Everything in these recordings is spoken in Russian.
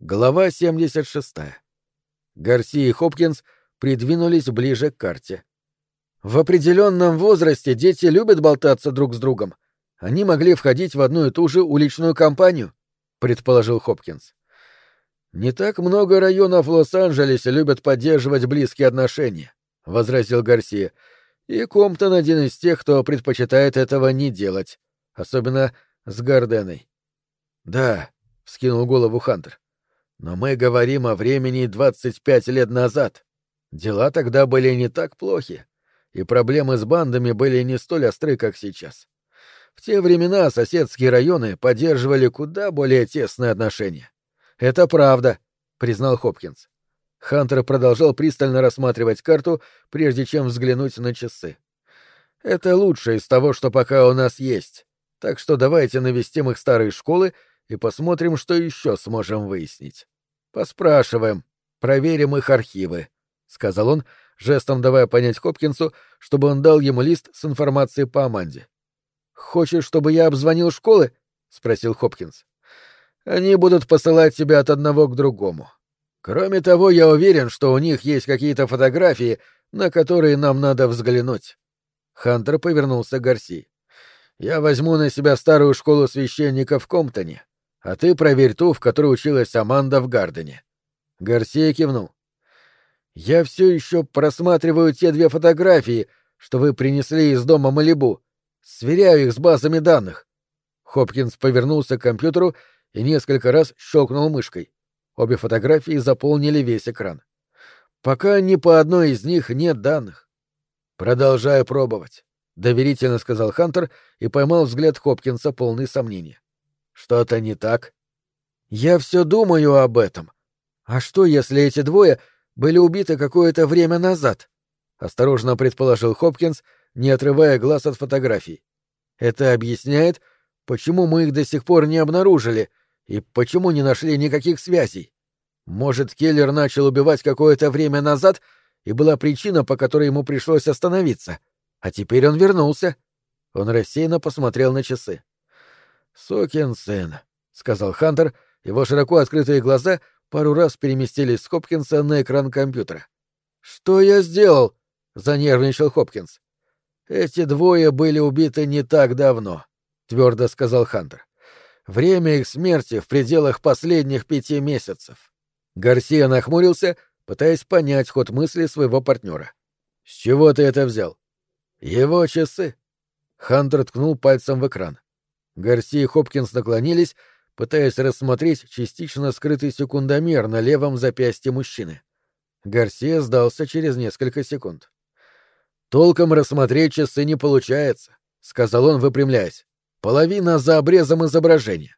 Глава 76. Гарси и Хопкинс придвинулись ближе к карте. В определенном возрасте дети любят болтаться друг с другом. Они могли входить в одну и ту же уличную компанию, предположил Хопкинс. Не так много районов Лос-Анджелесе любят поддерживать близкие отношения, возразил Гарсия. И Комптон один из тех, кто предпочитает этого не делать, особенно с Гарденой. Да, вскинул голову Хантер. Но мы говорим о времени 25 лет назад. Дела тогда были не так плохи, и проблемы с бандами были не столь остры, как сейчас. В те времена соседские районы поддерживали куда более тесные отношения. Это правда, признал Хопкинс. Хантер продолжал пристально рассматривать карту, прежде чем взглянуть на часы. Это лучшее из того, что пока у нас есть. Так что давайте навестим их старые школы и посмотрим, что еще сможем выяснить. Поспрашиваем, проверим их архивы, — сказал он, жестом давая понять Хопкинсу, чтобы он дал ему лист с информацией по Аманде. — Хочешь, чтобы я обзвонил школы? — спросил Хопкинс. — Они будут посылать тебя от одного к другому. Кроме того, я уверен, что у них есть какие-то фотографии, на которые нам надо взглянуть. Хантер повернулся к Гарси. Я возьму на себя старую школу священника в Комптоне а ты проверь ту, в которой училась Аманда в Гардене. Гарсия кивнул. Я все еще просматриваю те две фотографии, что вы принесли из дома Малибу. Сверяю их с базами данных. Хопкинс повернулся к компьютеру и несколько раз щелкнул мышкой. Обе фотографии заполнили весь экран. Пока ни по одной из них нет данных. Продолжаю пробовать, доверительно сказал Хантер и поймал взгляд Хопкинса полный сомнения. Что-то не так? Я все думаю об этом. А что, если эти двое были убиты какое-то время назад? Осторожно предположил Хопкинс, не отрывая глаз от фотографий. Это объясняет, почему мы их до сих пор не обнаружили и почему не нашли никаких связей. Может, Келлер начал убивать какое-то время назад, и была причина, по которой ему пришлось остановиться. А теперь он вернулся. Он рассеянно посмотрел на часы. «Сукин сын», — сказал Хантер, его широко открытые глаза пару раз переместились с Хопкинса на экран компьютера. «Что я сделал?» — занервничал Хопкинс. «Эти двое были убиты не так давно», — твердо сказал Хантер. «Время их смерти в пределах последних пяти месяцев». Гарсия нахмурился, пытаясь понять ход мысли своего партнера. «С чего ты это взял?» «Его часы». Хантер ткнул пальцем в экран. Гарси и Хопкинс наклонились, пытаясь рассмотреть частично скрытый секундомер на левом запястье мужчины. Гарсия сдался через несколько секунд. «Толком рассмотреть часы не получается», — сказал он, выпрямляясь. «Половина за обрезом изображения».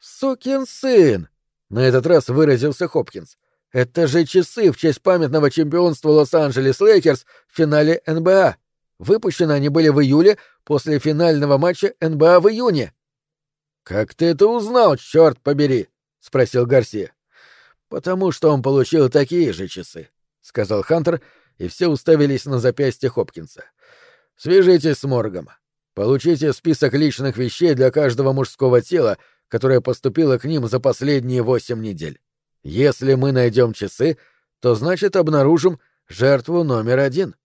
«Сукин сын!» — на этот раз выразился Хопкинс. «Это же часы в честь памятного чемпионства Лос-Анджелес Лейкерс в финале НБА. Выпущены они были в июле после финального матча НБА в июне. Как ты это узнал, черт побери? спросил Гарсия. Потому что он получил такие же часы, сказал Хантер, и все уставились на запястье Хопкинса. Свяжитесь с Моргом. Получите список личных вещей для каждого мужского тела, которое поступило к ним за последние восемь недель. Если мы найдем часы, то значит обнаружим жертву номер один.